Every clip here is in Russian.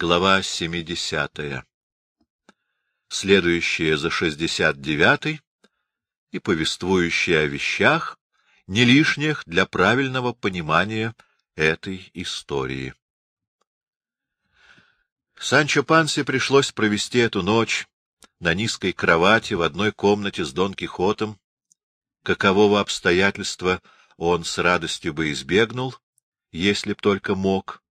Глава 70. Следующая за 69 и повествующая о вещах, не лишних для правильного понимания этой истории. Санчо Пансе пришлось провести эту ночь на низкой кровати в одной комнате с Дон Кихотом, какового обстоятельства он с радостью бы избегнул, если б только мог,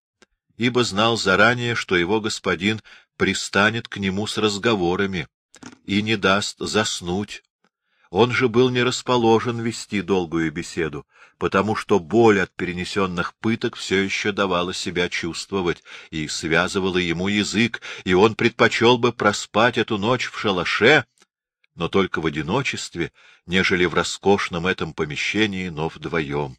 ибо знал заранее, что его господин пристанет к нему с разговорами и не даст заснуть. Он же был не расположен вести долгую беседу, потому что боль от перенесенных пыток все еще давала себя чувствовать и связывала ему язык, и он предпочел бы проспать эту ночь в шалаше, но только в одиночестве, нежели в роскошном этом помещении, но вдвоем.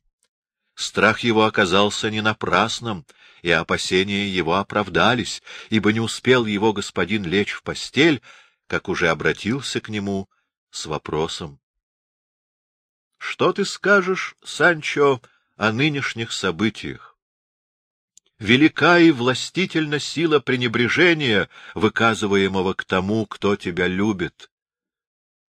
Страх его оказался не напрасным, и опасения его оправдались, ибо не успел его господин лечь в постель, как уже обратился к нему с вопросом. — Что ты скажешь, Санчо, о нынешних событиях? Велика и властительна сила пренебрежения, выказываемого к тому, кто тебя любит.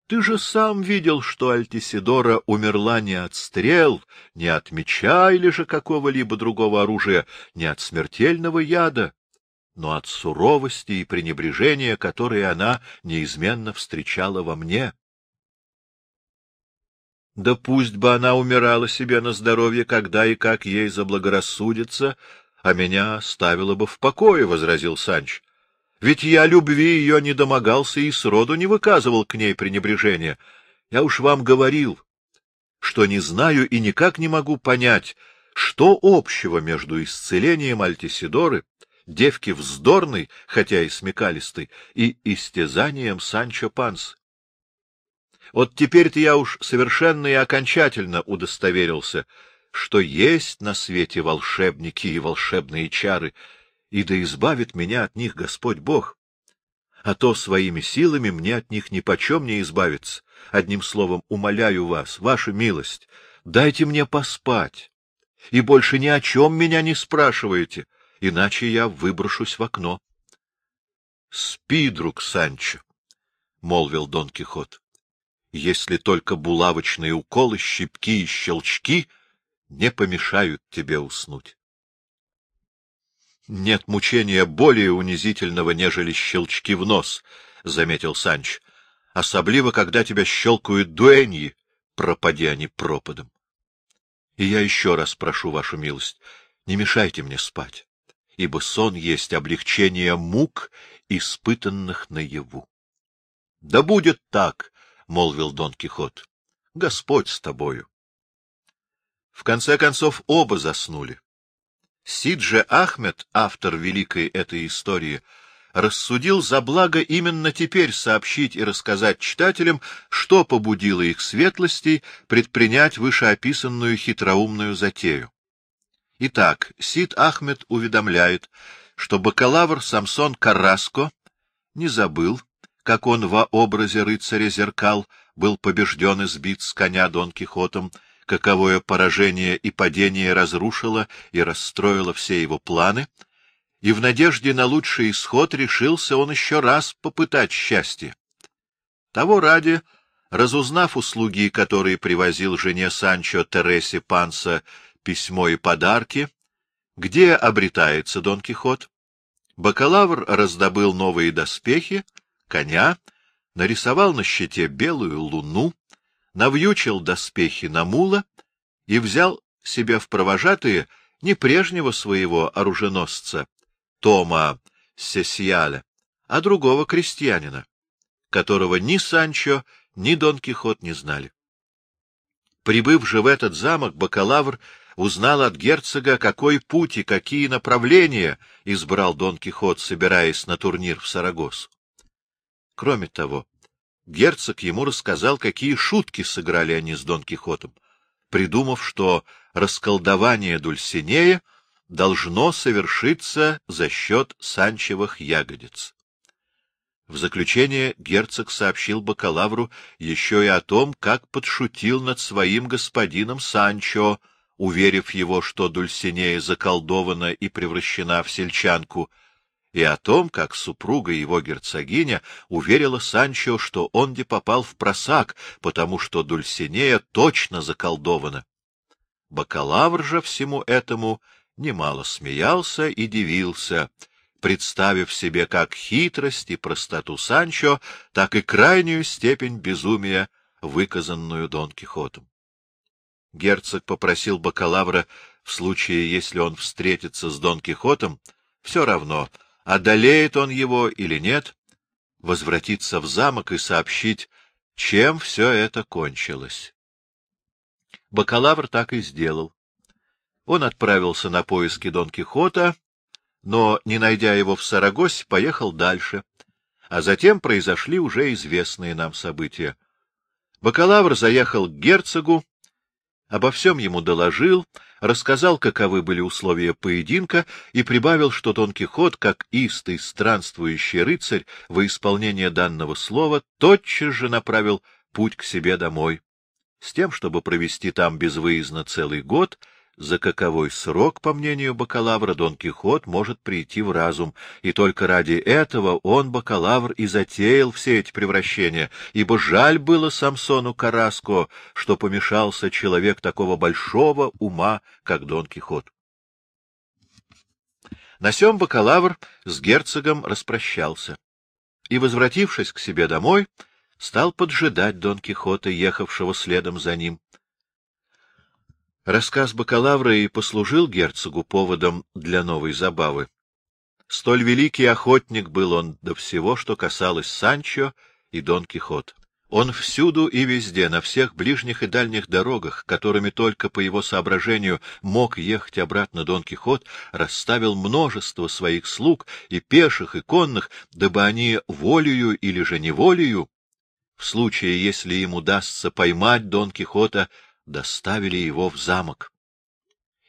Ты же сам видел, что Альтисидора умерла не от стрел, не от меча или же какого-либо другого оружия, не от смертельного яда, но от суровости и пренебрежения, которые она неизменно встречала во мне. Да пусть бы она умирала себе на здоровье, когда и как ей заблагорассудится, а меня ставила бы в покое, — возразил Санч. Ведь я любви ее не домогался и сроду не выказывал к ней пренебрежения. Я уж вам говорил, что не знаю и никак не могу понять, что общего между исцелением Альтисидоры, девки вздорной, хотя и смекалистой, и истязанием Санчо Панс. Вот теперь-то я уж совершенно и окончательно удостоверился, что есть на свете волшебники и волшебные чары — и да избавит меня от них Господь Бог. А то своими силами мне от них нипочем не избавиться. Одним словом, умоляю вас, ваша милость, дайте мне поспать, и больше ни о чем меня не спрашивайте, иначе я выброшусь в окно. — Спи, друг Санчо, — молвил Дон Кихот, — если только булавочные уколы, щипки и щелчки не помешают тебе уснуть. — Нет мучения более унизительного, нежели щелчки в нос, — заметил Санч. — Особливо, когда тебя щелкают дуэньи, пропади они пропадом. И я еще раз прошу вашу милость, не мешайте мне спать, ибо сон есть облегчение мук, испытанных наяву. — Да будет так, — молвил Дон Кихот. — Господь с тобою. В конце концов оба заснули. Сидже Ахмед, автор великой этой истории, рассудил за благо именно теперь сообщить и рассказать читателям, что побудило их светлостей предпринять вышеописанную хитроумную затею. Итак, Сид Ахмед уведомляет, что бакалавр Самсон Карраско не забыл, как он во образе рыцаря зеркал был побежден и сбит с коня Дон Кихотом, каковое поражение и падение разрушило и расстроило все его планы, и в надежде на лучший исход решился он еще раз попытать счастье. Того ради, разузнав услуги, которые привозил жене Санчо Тересе Панса письмо и подарки, где обретается Дон Кихот, бакалавр раздобыл новые доспехи, коня, нарисовал на щите белую луну, навьючил доспехи на мула и взял себе в провожатые не прежнего своего оруженосца, Тома Сесьяля, а другого крестьянина, которого ни Санчо, ни Дон Кихот не знали. Прибыв же в этот замок, бакалавр узнал от герцога, какой путь и какие направления избрал Дон Кихот, собираясь на турнир в Сарагосу. Кроме того, герцог ему рассказал, какие шутки сыграли они с Дон Кихотом, придумав, что расколдование Дульсинея должно совершиться за счет санчевых ягодиц. В заключение герцог сообщил бакалавру еще и о том, как подшутил над своим господином Санчо, уверив его, что Дульсинея заколдована и превращена в сельчанку, и о том, как супруга его герцогиня уверила Санчо, что он попал в просак, потому что Дульсинея точно заколдована. Бакалавр же всему этому немало смеялся и дивился, представив себе как хитрость и простоту Санчо, так и крайнюю степень безумия, выказанную Дон Кихотом. Герцог попросил бакалавра, в случае, если он встретится с Дон Кихотом, все равно, одолеет он его или нет, возвратиться в замок и сообщить, чем все это кончилось. Бакалавр так и сделал. Он отправился на поиски Дон Кихота, но, не найдя его в Сарагосе, поехал дальше, а затем произошли уже известные нам события. Бакалавр заехал к герцогу, обо всем ему доложил, рассказал, каковы были условия поединка, и прибавил, что Дон Кихот, как истый странствующий рыцарь, во исполнение данного слова, тотчас же направил путь к себе домой, с тем, чтобы провести там безвыездно целый год — за каковой срок, по мнению бакалавра, Дон Кихот может прийти в разум, и только ради этого он, бакалавр, и затеял все эти превращения, ибо жаль было Самсону Караско, что помешался человек такого большого ума, как Дон Кихот. На сём бакалавр с герцогом распрощался и, возвратившись к себе домой, стал поджидать Дон Кихота, ехавшего следом за ним. Рассказ бакалавра и послужил герцогу поводом для новой забавы. Столь великий охотник был он до всего, что касалось Санчо и Дон Кихот. Он всюду и везде, на всех ближних и дальних дорогах, которыми только по его соображению мог ехать обратно Дон Кихот, расставил множество своих слуг и пеших, и конных, дабы они волею или же неволею, в случае, если им удастся поймать Дон Кихота, доставили его в замок.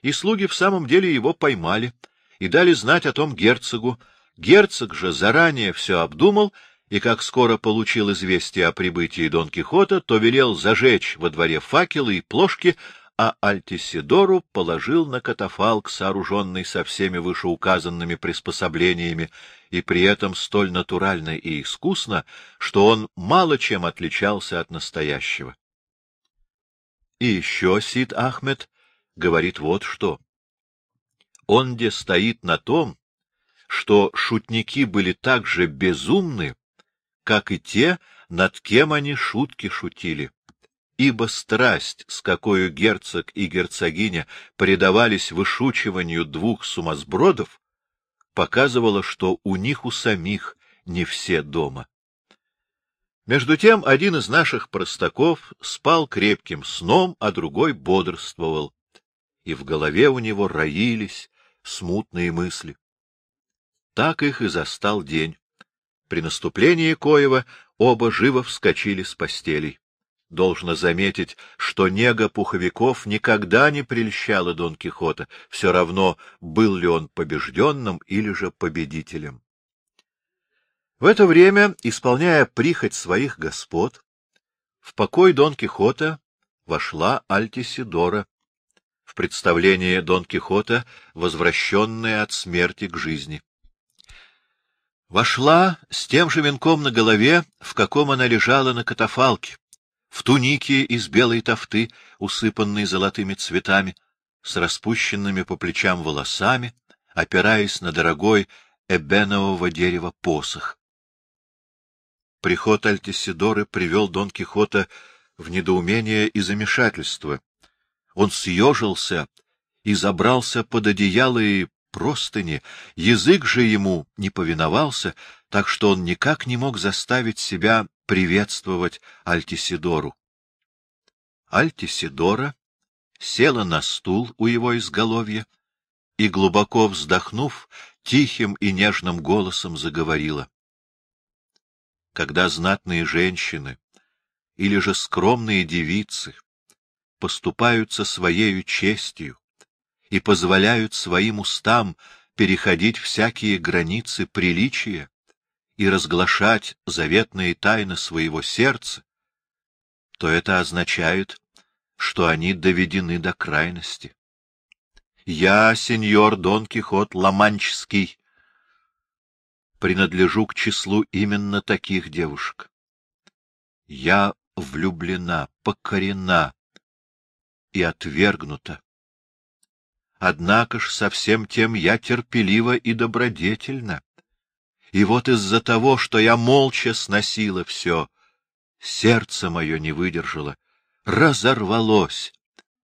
И слуги в самом деле его поймали и дали знать о том герцогу. Герцог же заранее все обдумал, и как скоро получил известие о прибытии Дон Кихота, то велел зажечь во дворе факелы и плошки, а Альтисидору положил на катафалк, сооруженный со всеми вышеуказанными приспособлениями, и при этом столь натурально и искусно, что он мало чем отличался от настоящего. И еще Сид Ахмед говорит вот что. Он где стоит на том, что шутники были так же безумны, как и те, над кем они шутки шутили. Ибо страсть, с какой герцог и герцогиня предавались вышучиванию двух сумасбродов, показывала, что у них у самих не все дома. Между тем один из наших простаков спал крепким сном, а другой бодрствовал, и в голове у него роились смутные мысли. Так их и застал день. При наступлении Коева оба живо вскочили с постелей. Должно заметить, что нега пуховиков никогда не прельщала Дон Кихота, все равно, был ли он побежденным или же победителем. В это время, исполняя прихоть своих господ, в покой Дон Кихота вошла Альтисидора, в представление Дон Кихота, возвращенная от смерти к жизни. Вошла с тем же венком на голове, в каком она лежала на катафалке, в тунике из белой тофты, усыпанной золотыми цветами, с распущенными по плечам волосами, опираясь на дорогой эбенового дерева посох. Приход Альтисидоры привел Дон Кихота в недоумение и замешательство. Он съежился и забрался под одеяло и простыни, язык же ему не повиновался, так что он никак не мог заставить себя приветствовать Альтисидору. Альтисидора села на стул у его изголовья и, глубоко вздохнув, тихим и нежным голосом заговорила когда знатные женщины или же скромные девицы поступаются своею честью и позволяют своим устам переходить всякие границы приличия и разглашать заветные тайны своего сердца, то это означает, что они доведены до крайности. Я, сеньор Дон Кихот Ламанческий, принадлежу к числу именно таких девушек. Я влюблена, покорена и отвергнута. Однако ж со всем тем я терпелива и добродетельна. И вот из-за того, что я молча сносила все, сердце мое не выдержало, разорвалось,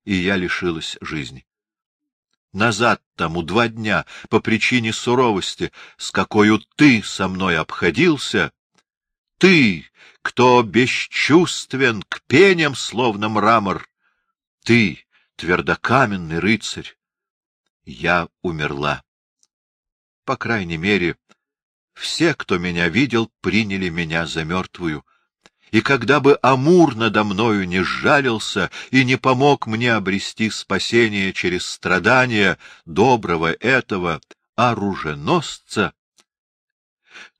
и я лишилась жизни. Назад тому два дня, по причине суровости, с какой ты со мной обходился, ты, кто бесчувствен к пеням, словно мрамор, ты, твердокаменный рыцарь, я умерла. По крайней мере, все, кто меня видел, приняли меня за мертвую. И когда бы Амур надо мною не сжалился и не помог мне обрести спасение через страдания доброго этого оруженосца,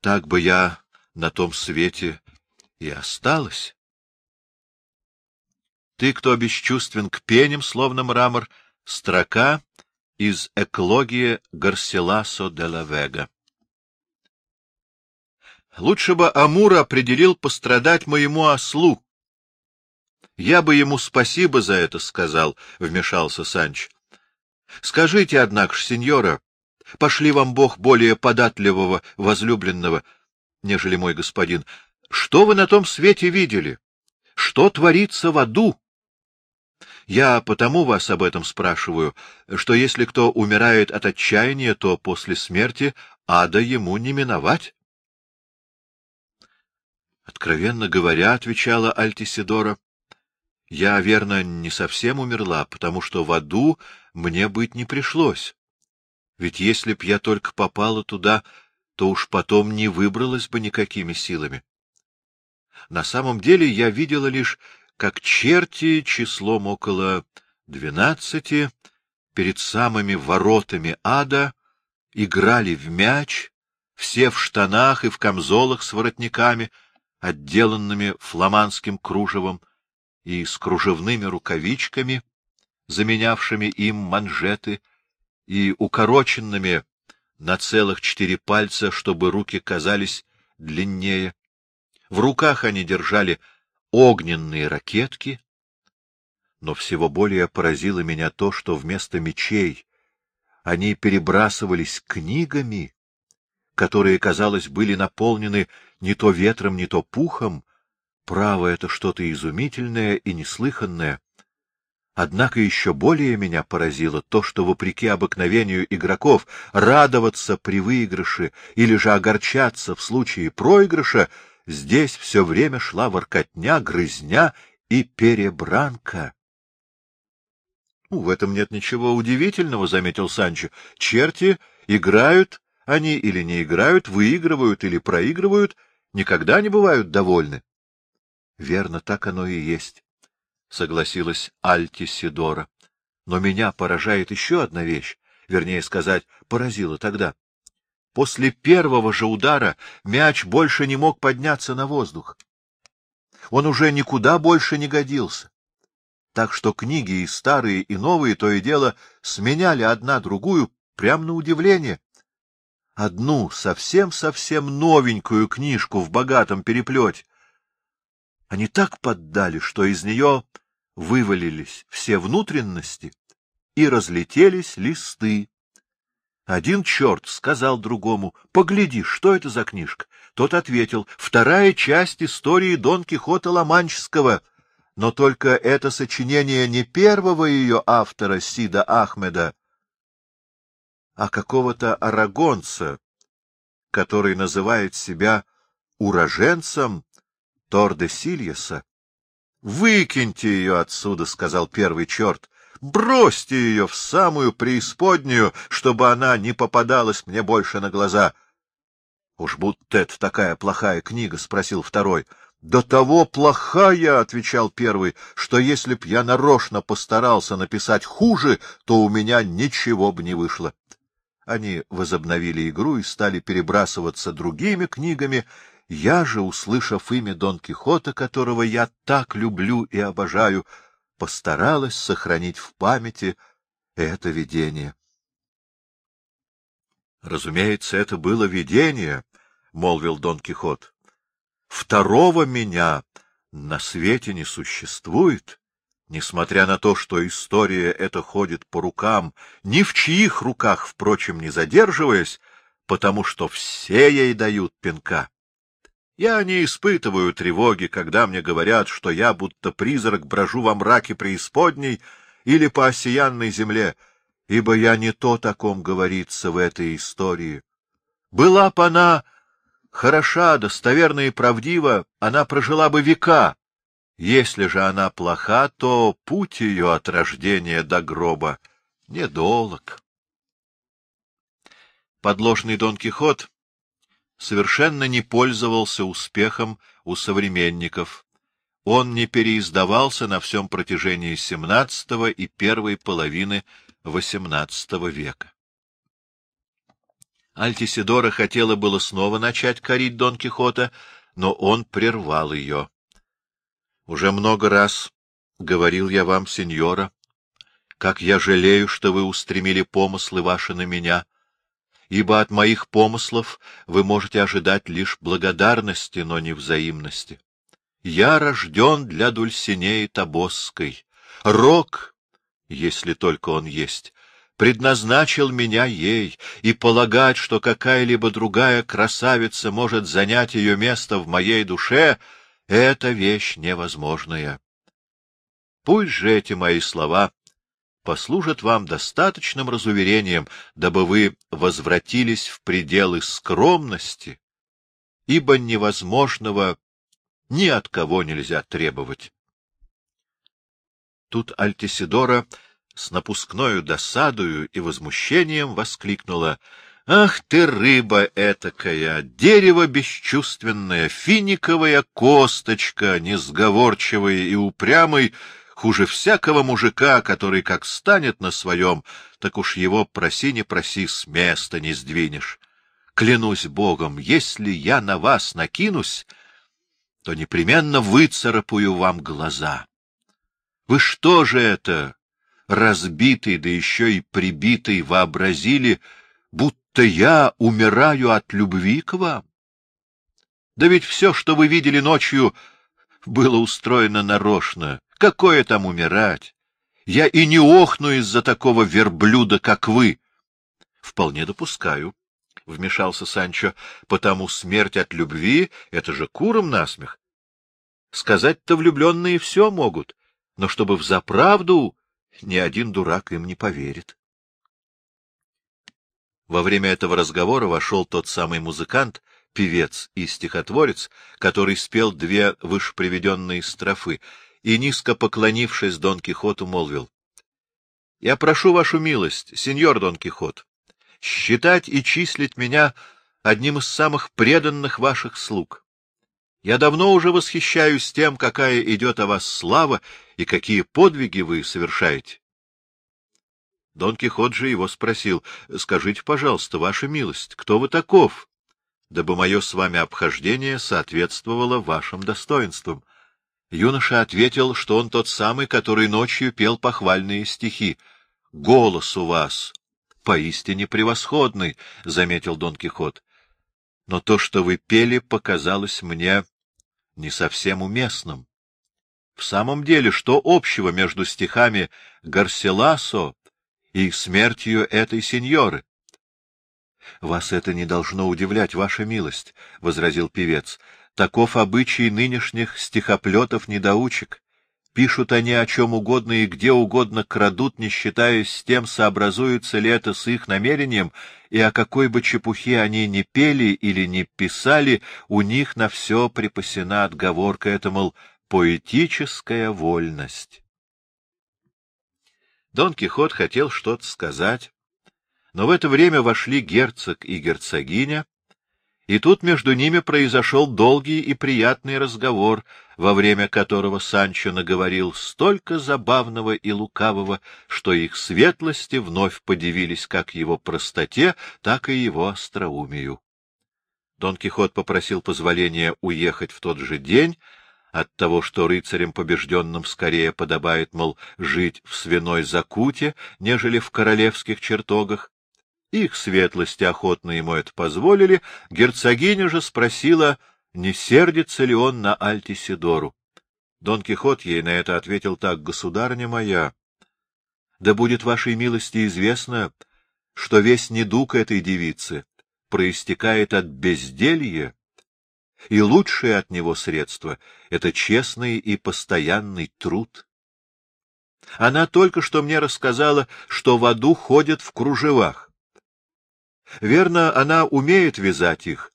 так бы я на том свете и осталась. Ты, кто бесчувствен к пеням, словно мрамор, строка из «Эклогии Гарселасо де ла Вега». Лучше бы Амур определил пострадать моему ослу. — Я бы ему спасибо за это сказал, — вмешался Санч. — Скажите, однако ж, сеньора, пошли вам Бог более податливого возлюбленного, нежели мой господин, что вы на том свете видели? Что творится в аду? Я потому вас об этом спрашиваю, что если кто умирает от отчаяния, то после смерти ада ему не миновать. Откровенно говоря, — отвечала Альтисидора, — я, верно, не совсем умерла, потому что в аду мне быть не пришлось. Ведь если б я только попала туда, то уж потом не выбралась бы никакими силами. На самом деле я видела лишь, как черти числом около двенадцати перед самыми воротами ада играли в мяч, все в штанах и в камзолах с воротниками, отделанными фламандским кружевом и с кружевными рукавичками, заменявшими им манжеты, и укороченными на целых четыре пальца, чтобы руки казались длиннее. В руках они держали огненные ракетки, но всего более поразило меня то, что вместо мечей они перебрасывались книгами, которые, казалось, были наполнены не то ветром, не то пухом, право, это что-то изумительное и неслыханное. Однако еще более меня поразило то, что, вопреки обыкновению игроков, радоваться при выигрыше или же огорчаться в случае проигрыша, здесь все время шла воркотня, грызня и перебранка. — В этом нет ничего удивительного, — заметил Санчо. — Черти играют они или не играют, выигрывают или проигрывают, никогда не бывают довольны. — Верно, так оно и есть, — согласилась Альтисидора. Но меня поражает еще одна вещь, вернее сказать, поразила тогда. После первого же удара мяч больше не мог подняться на воздух. Он уже никуда больше не годился. Так что книги и старые, и новые то и дело сменяли одна другую прямо на удивление одну совсем-совсем новенькую книжку в богатом переплете. Они так поддали, что из нее вывалились все внутренности и разлетелись листы. Один черт сказал другому, — Погляди, что это за книжка? Тот ответил, — Вторая часть истории Дон Кихота Ломанческого. Но только это сочинение не первого ее автора, Сида Ахмеда, а какого-то арагонца, который называет себя уроженцем Торде-Сильеса. — Выкиньте ее отсюда, — сказал первый черт. — Бросьте ее в самую преисподнюю, чтобы она не попадалась мне больше на глаза. — Уж будто это такая плохая книга, — спросил второй. — До того плохая, — отвечал первый, — что если б я нарочно постарался написать хуже, то у меня ничего бы не вышло. Они возобновили игру и стали перебрасываться другими книгами. Я же, услышав имя Дон Кихота, которого я так люблю и обожаю, постаралась сохранить в памяти это видение. Разумеется, это было видение, — молвил Дон Кихот. — Второго меня на свете не существует, несмотря на то, что история эта ходит по рукам, ни в чьих руках, впрочем, не задерживаясь, потому что все ей дают пинка. Я не испытываю тревоги, когда мне говорят, что я будто призрак брожу во мраке преисподней или по осиянной земле, ибо я не то, о ком говорится в этой истории. Была б она хороша, достоверна и правдива, она прожила бы века. Если же она плоха, то путь ее от рождения до гроба недолг. Подложный Дон Кихот совершенно не пользовался успехом у современников. Он не переиздавался на всем протяжении XVII и первой половины XVIII века. Альтисидора хотела было снова начать корить Дон Кихота, но он прервал ее. — Уже много раз говорил я вам, сеньора, как я жалею, что вы устремили помыслы ваши на меня, ибо от моих помыслов вы можете ожидать лишь благодарности, но не взаимности. Я рожден для Дульсинеи Табосской. Рок, если только он есть, предназначил меня ей, и полагать, что какая-либо другая красавица может занять ее место в моей душе, — это вещь невозможная. Пусть же эти мои слова послужат вам достаточным разуверением, дабы вы возвратились в пределы скромности, ибо невозможного ни от кого нельзя требовать. Тут Альтисидора с напускною досадою и возмущением воскликнула — Ах ты, рыба этакая, дерево бесчувственное, финиковая косточка, несговорчивая и упрямый, хуже всякого мужика, который как станет на своем, так уж его проси не проси, с места не сдвинешь. Клянусь Богом, если я на вас накинусь, то непременно выцарапаю вам глаза. Вы что же это, разбитый, да еще и прибитый, вообразили, будто я умираю от любви к вам? Да ведь все, что вы видели ночью, было устроено нарочно, Какое там умирать? Я и не охну из-за такого верблюда, как вы. — Вполне допускаю, — вмешался Санчо, — потому смерть от любви — это же куром насмех. Сказать-то влюбленные все могут, но чтобы взаправду ни один дурак им не поверит. Во время этого разговора вошел тот самый музыкант, певец и стихотворец, который спел две вышеприведенные строфы, и, низко поклонившись Дон Кихоту, молвил. — Я прошу вашу милость, сеньор Дон Кихот, считать и числить меня одним из самых преданных ваших слуг. Я давно уже восхищаюсь тем, какая идет о вас слава и какие подвиги вы совершаете. Дон Кихот же его спросил, — Скажите, пожалуйста, ваша милость, кто вы таков, дабы мое с вами обхождение соответствовало вашим достоинствам? Юноша ответил, что он тот самый, который ночью пел похвальные стихи. — Голос у вас поистине превосходный, — заметил Дон Кихот. — Но то, что вы пели, показалось мне не совсем уместным. В самом деле, что общего между стихами Гарселасо и смертью этой сеньоры? — Вас это не должно удивлять, ваша милость, — возразил певец. Таков обычай нынешних стихоплетов-недоучек. Пишут они о чем угодно и где угодно крадут, не считаясь с тем, сообразуется ли это с их намерением, и о какой бы чепухе они ни пели или не писали, у них на все припасена отговорка, это, мол, поэтическая вольность. Дон Кихот хотел что-то сказать, но в это время вошли герцог и герцогиня, и тут между ними произошел долгий и приятный разговор, во время которого Санчо наговорил столько забавного и лукавого, что их светлости вновь подивились как его простоте, так и его остроумию. Дон Кихот попросил позволения уехать в тот же день, от того, что рыцарям побежденным скорее подобает, мол, жить в свиной закуте, нежели в королевских чертогах, Их светлости охотно ему это позволили, герцогиня же спросила, не сердится ли он на Альтисидору. Дон Кихот ей на это ответил так, — Государня моя, да будет вашей милости известно, что весь недуг этой девицы проистекает от безделья, и лучшее от него средство — это честный и постоянный труд. Она только что мне рассказала, что в аду ходят в кружевах. Верно, она умеет вязать их,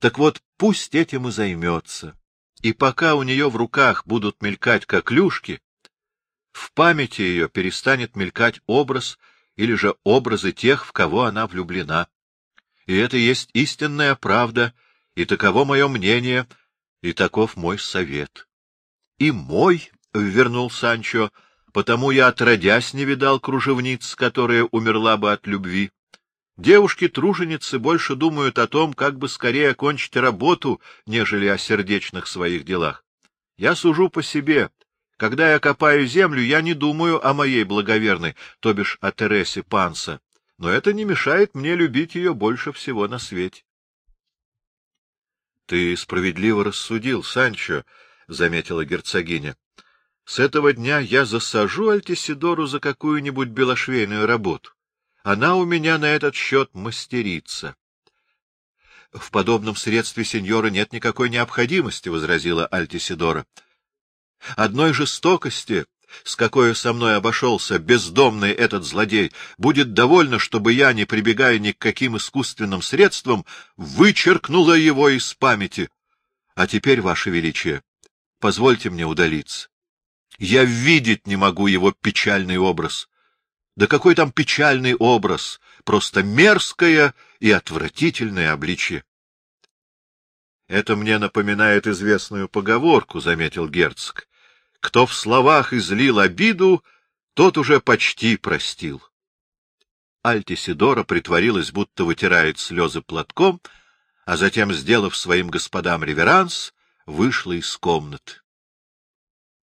так вот пусть этим и займется. И пока у нее в руках будут мелькать коклюшки, в памяти ее перестанет мелькать образ или же образы тех, в кого она влюблена. И это есть истинная правда, и таково мое мнение, и таков мой совет. — И мой, — вернул Санчо, — потому я отродясь не видал кружевниц, которая умерла бы от любви. Девушки-труженицы больше думают о том, как бы скорее окончить работу, нежели о сердечных своих делах. Я сужу по себе. Когда я копаю землю, я не думаю о моей благоверной, то бишь о Тересе Панса, но это не мешает мне любить ее больше всего на свете. — Ты справедливо рассудил, Санчо, — заметила герцогиня. — С этого дня я засажу Альтисидору за какую-нибудь белошвейную работу. Она у меня на этот счет мастерица. — В подобном средстве сеньора нет никакой необходимости, — возразила Альтисидора. — Одной жестокости, с какой со мной обошелся бездомный этот злодей, будет довольно, чтобы я, не прибегая ни к каким искусственным средствам, вычеркнула его из памяти. А теперь, Ваше Величие, позвольте мне удалиться. Я видеть не могу его печальный образ. Да какой там печальный образ, просто мерзкое и отвратительное обличье. — Это мне напоминает известную поговорку, — заметил герцог. — Кто в словах излил обиду, тот уже почти простил. Альтисидора притворилась, будто вытирает слезы платком, а затем, сделав своим господам реверанс, вышла из комнаты.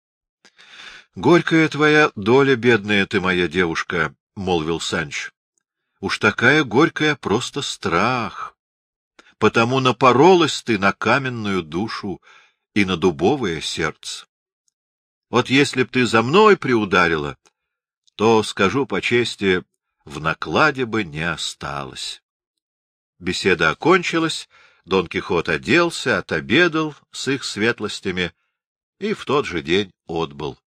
— Горькая твоя доля, бедная ты моя девушка, — молвил Санч. — Уж такая горькая просто страх. Потому напоролась ты на каменную душу и на дубовое сердце. Вот если б ты за мной приударила, то, скажу по чести, в накладе бы не осталось. Беседа окончилась, Дон Кихот оделся, отобедал с их светлостями и в тот же день отбыл.